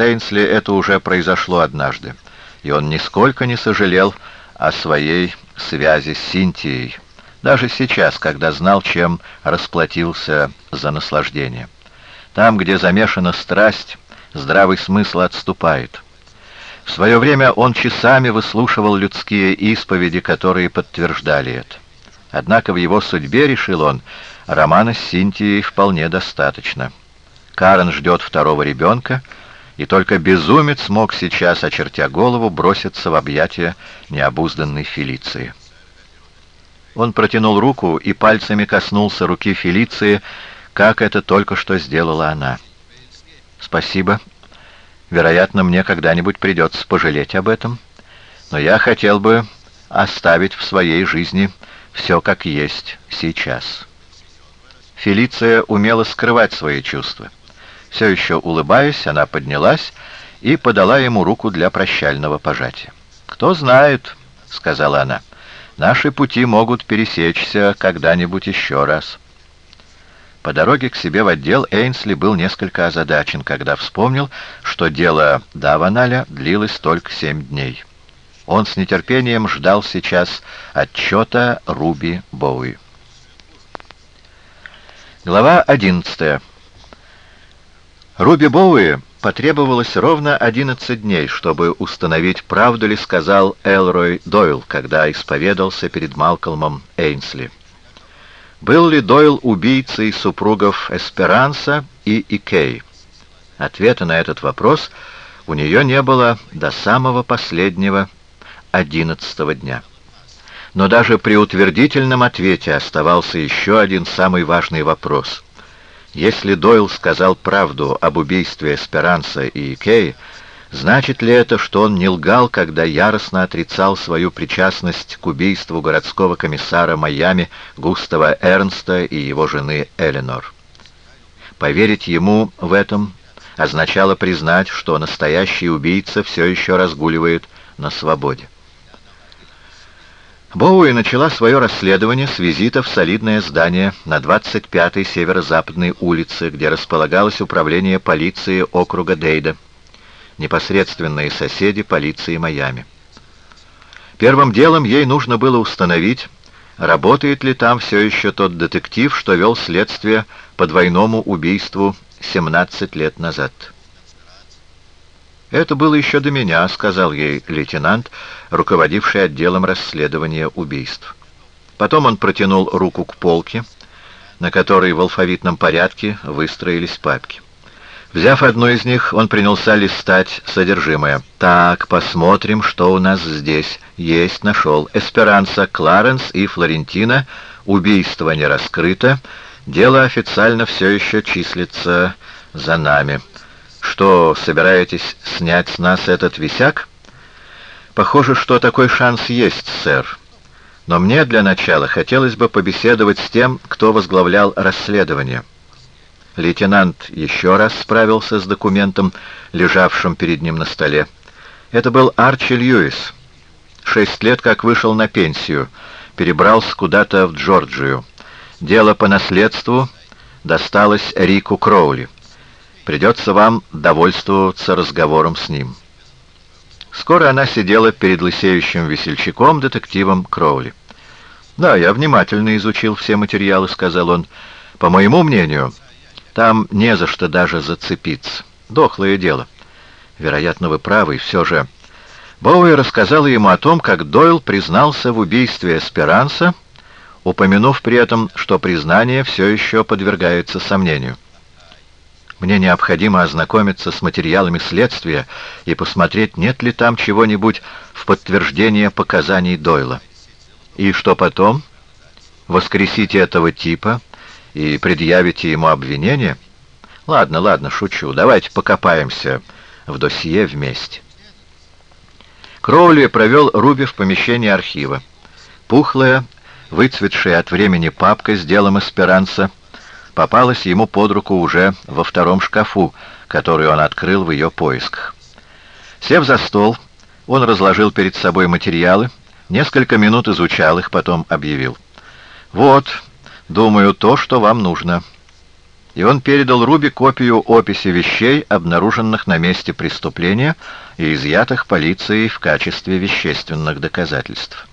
с Эйнсли это уже произошло однажды, и он нисколько не сожалел о своей связи с Синтией, даже сейчас, когда знал, чем расплатился за наслаждение. Там, где замешана страсть, здравый смысл отступает. В свое время он часами выслушивал людские исповеди, которые подтверждали это. Однако в его судьбе, решил он, романа с Синтией вполне достаточно. Карен ждет второго ребенка, и только безумец мог сейчас, очертя голову, броситься в объятия необузданной Фелиции. Он протянул руку и пальцами коснулся руки Фелиции, как это только что сделала она. «Спасибо. Вероятно, мне когда-нибудь придется пожалеть об этом, но я хотел бы оставить в своей жизни все как есть сейчас». Фелиция умела скрывать свои чувства. Все еще улыбаясь, она поднялась и подала ему руку для прощального пожатия. «Кто знает», — сказала она, — «наши пути могут пересечься когда-нибудь еще раз». По дороге к себе в отдел Эйнсли был несколько озадачен, когда вспомнил, что дело Даваналя длилось только семь дней. Он с нетерпением ждал сейчас отчета Руби Боуи. Глава одиннадцатая. Руби Боуи потребовалось ровно 11 дней, чтобы установить, правду ли сказал Элрой Дойл, когда исповедался перед Малкольмом Эйнсли. Был ли Дойл убийцей супругов Эсперанса и Икей? Ответа на этот вопрос у нее не было до самого последнего одиннадцатого дня. Но даже при утвердительном ответе оставался еще один самый важный вопрос — если Дойл сказал правду об убийстве Эсперанса и Кей, значит ли это, что он не лгал, когда яростно отрицал свою причастность к убийству городского комиссара Майами Густава Эрнста и его жены Эленор? Поверить ему в этом означало признать, что настоящий убийца все еще разгуливает на свободе. Боуи начала свое расследование с визита в солидное здание на 25-й северо-западной улице, где располагалось управление полиции округа Дейда, непосредственные соседи полиции Майами. Первым делом ей нужно было установить, работает ли там все еще тот детектив, что вел следствие по двойному убийству 17 лет назад. «Это было еще до меня», — сказал ей лейтенант, руководивший отделом расследования убийств. Потом он протянул руку к полке, на которой в алфавитном порядке выстроились папки. Взяв одну из них, он принялся листать содержимое. «Так, посмотрим, что у нас здесь. Есть, нашел. Эсперанса, Кларенс и Флорентина. Убийство не раскрыто. Дело официально все еще числится за нами». Что, собираетесь снять с нас этот висяк? Похоже, что такой шанс есть, сэр. Но мне для начала хотелось бы побеседовать с тем, кто возглавлял расследование. Лейтенант еще раз справился с документом, лежавшим перед ним на столе. Это был Арчи Льюис. Шесть лет как вышел на пенсию, перебрался куда-то в Джорджию. Дело по наследству досталось Рику Кроули. Придется вам довольствоваться разговором с ним. Скоро она сидела перед лысеющим весельчаком, детективом Кроули. «Да, я внимательно изучил все материалы», — сказал он. «По моему мнению, там не за что даже зацепиться. Дохлое дело. Вероятно, вы правы, все же...» Боуи рассказал ему о том, как Дойл признался в убийстве Эсперанса, упомянув при этом, что признание все еще подвергается сомнению. Мне необходимо ознакомиться с материалами следствия и посмотреть, нет ли там чего-нибудь в подтверждение показаний Дойла. И что потом? Воскресите этого типа и предъявите ему обвинение? Ладно, ладно, шучу. Давайте покопаемся в досье вместе. Кроули провел Руби в помещении архива. Пухлая, выцветшая от времени папка с делом Эсперанса, попалась ему под руку уже во втором шкафу, который он открыл в ее поисках. Сев за стол, он разложил перед собой материалы, несколько минут изучал их, потом объявил. «Вот, думаю, то, что вам нужно». и он передал Руби копию описи вещей, обнаруженных на месте преступления и изъятых полицией в качестве вещественных доказательств.